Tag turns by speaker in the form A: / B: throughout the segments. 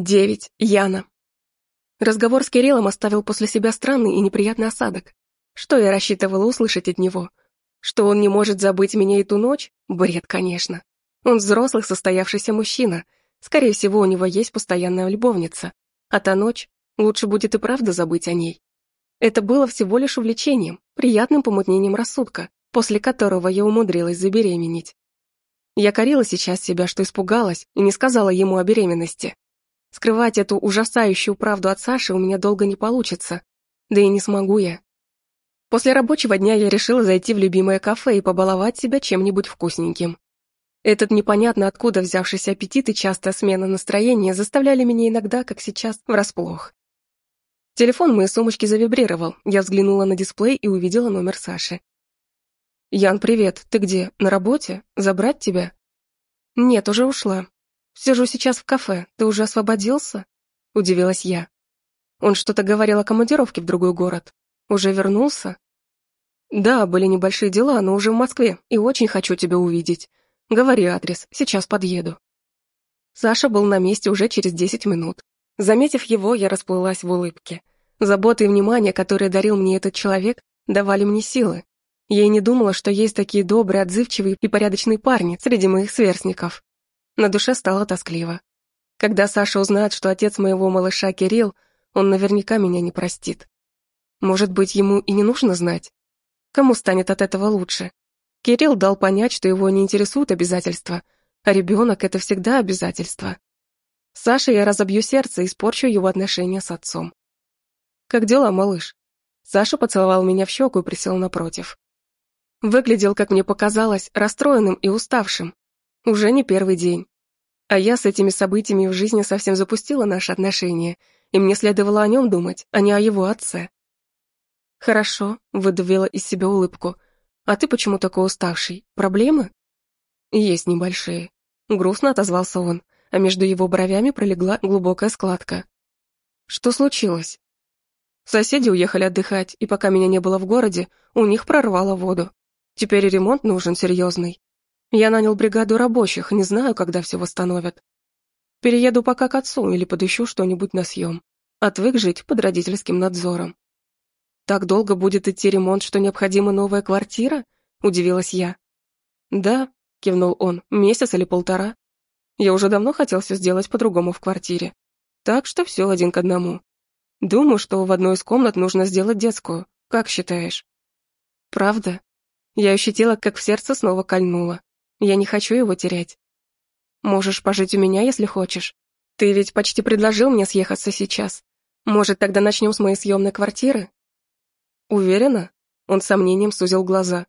A: Девять. Яна. Разговор с Кириллом оставил после себя странный и неприятный осадок. Что я рассчитывала услышать от него? Что он не может забыть меня и ту ночь? Бред, конечно. Он взрослый, состоявшийся мужчина. Скорее всего, у него есть постоянная любовница. А та ночь, лучше будет и правда забыть о ней. Это было всего лишь увлечением, приятным помутнением рассудка, после которого я умудрилась забеременеть. Я корила сейчас себя, что испугалась и не сказала ему о беременности. Скрывать эту ужасающую правду от Саши у меня долго не получится. Да и не смогу я. После рабочего дня я решила зайти в любимое кафе и побаловать себя чем-нибудь вкусненьким. Этот непонятно откуда взявшийся аппетит и частая смена настроения заставляли меня иногда, как сейчас, врасплох. Телефон моей сумочки завибрировал. Я взглянула на дисплей и увидела номер Саши. «Ян, привет. Ты где? На работе? Забрать тебя?» «Нет, уже ушла. Сижу сейчас в кафе. Ты уже освободился?» Удивилась я. Он что-то говорил о командировке в другой город. Уже вернулся? Да, были небольшие дела, но уже в Москве, и очень хочу тебя увидеть. Говори адрес, сейчас подъеду. Саша был на месте уже через десять минут. Заметив его, я расплылась в улыбке. Забота и внимание, которые дарил мне этот человек, давали мне силы. Я и не думала, что есть такие добрые, отзывчивые и порядочные парни среди моих сверстников. На душе стало тоскливо. Когда Саша узнает, что отец моего малыша Кирилл, он наверняка меня не простит. Может быть, ему и не нужно знать? Кому станет от этого лучше? Кирилл дал понять, что его не интересуют обязательства, а ребенок — это всегда обязательство. Саше я разобью сердце и испорчу его отношения с отцом. «Как дела, малыш?» Саша поцеловал меня в щеку и присел напротив. Выглядел, как мне показалось, расстроенным и уставшим. Уже не первый день. А я с этими событиями в жизни совсем запустила наши отношения, и мне следовало о нем думать, а не о его отце. «Хорошо», — выдавила из себя улыбку. «А ты почему такой уставший? Проблемы?» «Есть небольшие». Грустно отозвался он, а между его бровями пролегла глубокая складка. «Что случилось?» Соседи уехали отдыхать, и пока меня не было в городе, у них прорвало воду. Теперь ремонт нужен серьезный. Я нанял бригаду рабочих, не знаю, когда все восстановят. Перееду пока к отцу или подыщу что-нибудь на съем. Отвык жить под родительским надзором. Так долго будет идти ремонт, что необходима новая квартира? Удивилась я. Да, кивнул он, месяц или полтора. Я уже давно хотел все сделать по-другому в квартире. Так что все один к одному. Думаю, что в одной из комнат нужно сделать детскую. Как считаешь? Правда? Я ощутила, как в сердце снова кольнуло. Я не хочу его терять. Можешь пожить у меня, если хочешь. Ты ведь почти предложил мне съехаться сейчас. Может, тогда начнем с моей съемной квартиры? Уверена? Он с сомнением сузил глаза.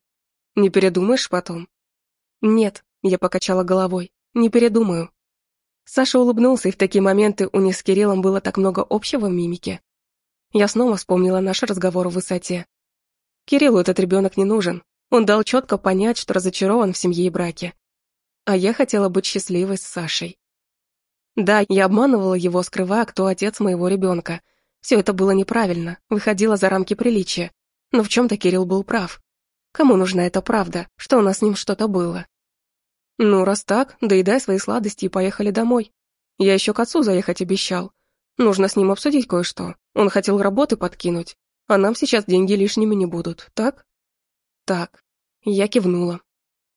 A: Не передумаешь потом? Нет, я покачала головой. Не передумаю. Саша улыбнулся, и в такие моменты у них с Кириллом было так много общего в мимике. Я снова вспомнила наш разговор в высоте. Кириллу этот ребенок не нужен. Он дал четко понять, что разочарован в семье и браке. А я хотела быть счастливой с Сашей. Да, я обманывала его, скрывая, кто отец моего ребенка. Все это было неправильно, выходило за рамки приличия. Но в чем-то Кирилл был прав. Кому нужна эта правда, что у нас с ним что-то было? Ну, раз так, доедай свои сладости и поехали домой. Я еще к отцу заехать обещал. Нужно с ним обсудить кое-что. Он хотел работы подкинуть, а нам сейчас деньги лишними не будут, так? Так. Я кивнула.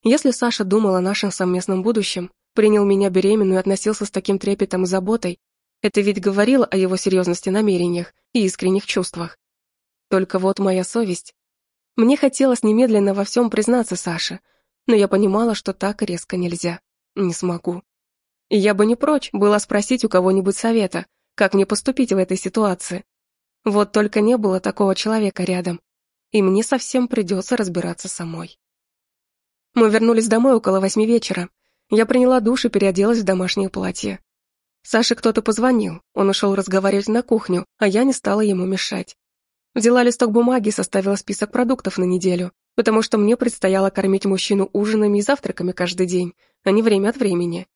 A: Если Саша думал о нашем совместном будущем, принял меня беременную и относился с таким трепетом и заботой, это ведь говорило о его серьезности намерениях и искренних чувствах. Только вот моя совесть. Мне хотелось немедленно во всем признаться Саше, но я понимала, что так резко нельзя. Не смогу. И я бы не прочь была спросить у кого-нибудь совета, как мне поступить в этой ситуации. Вот только не было такого человека рядом, и мне совсем придется разбираться самой. Мы вернулись домой около восьми вечера. Я приняла душ и переоделась в домашнее платье. Саше кто-то позвонил, он ушел разговаривать на кухню, а я не стала ему мешать. Взяла листок бумаги и составила список продуктов на неделю, потому что мне предстояло кормить мужчину ужинами и завтраками каждый день, а не время от времени.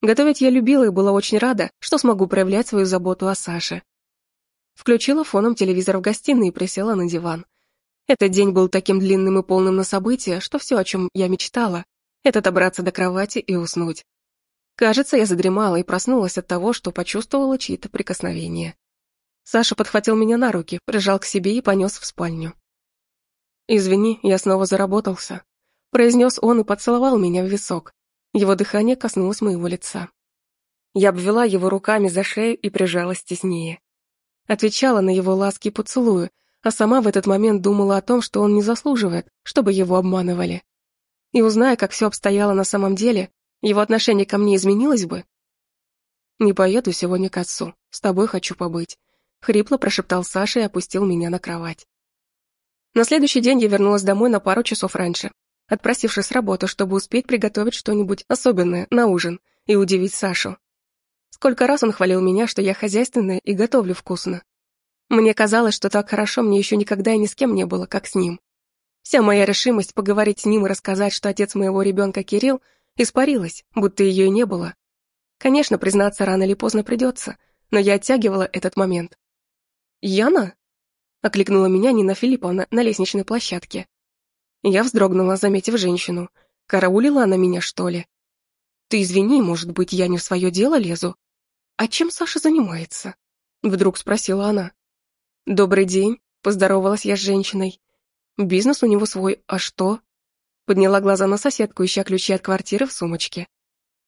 A: Готовить я любила и была очень рада, что смогу проявлять свою заботу о Саше. Включила фоном телевизор в гостиной и присела на диван. Этот день был таким длинным и полным на события, что все, о чем я мечтала, это добраться до кровати и уснуть. Кажется, я задремала и проснулась от того, что почувствовала чьи-то прикосновения. Саша подхватил меня на руки, прижал к себе и понес в спальню. «Извини, я снова заработался», — произнес он и поцеловал меня в висок. Его дыхание коснулось моего лица. Я обвела его руками за шею и прижалась теснее. Отвечала на его ласки и поцелуи, а сама в этот момент думала о том, что он не заслуживает, чтобы его обманывали. И узная, как все обстояло на самом деле, его отношение ко мне изменилось бы? «Не поеду сегодня к отцу, с тобой хочу побыть», — хрипло прошептал Саша и опустил меня на кровать. На следующий день я вернулась домой на пару часов раньше, отпросившись с работы, чтобы успеть приготовить что-нибудь особенное на ужин и удивить Сашу. Сколько раз он хвалил меня, что я хозяйственная и готовлю вкусно. Мне казалось, что так хорошо мне еще никогда и ни с кем не было, как с ним. Вся моя решимость поговорить с ним и рассказать, что отец моего ребенка Кирилл, испарилась, будто ее и не было. Конечно, признаться рано или поздно придется, но я оттягивала этот момент. «Яна?» — окликнула меня Нина Филипповна на лестничной площадке. Я вздрогнула, заметив женщину. Караулила она меня, что ли? «Ты извини, может быть, я не в свое дело лезу?» «А чем Саша занимается?» Вдруг спросила она. «Добрый день», — поздоровалась я с женщиной. «Бизнес у него свой, а что?» Подняла глаза на соседку, ища ключи от квартиры в сумочке.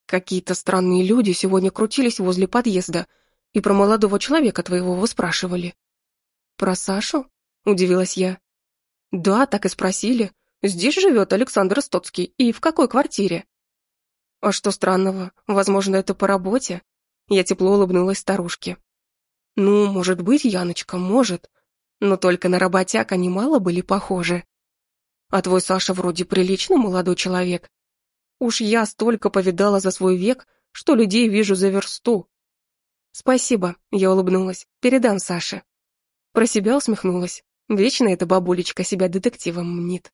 A: Какие-то странные люди сегодня крутились возле подъезда и про молодого человека твоего выспрашивали. «Про Сашу?» — удивилась я. «Да, так и спросили. Здесь живет Александр Стоцкий. И в какой квартире?» «А что странного? Возможно, это по работе?» Я тепло улыбнулась старушке. «Ну, может быть, Яночка, может. Но только на работяг они мало были похожи. А твой Саша вроде приличный молодой человек. Уж я столько повидала за свой век, что людей вижу за версту. Спасибо, я улыбнулась, передам Саше. Про себя усмехнулась. Вечно эта бабулечка себя детективом мнит.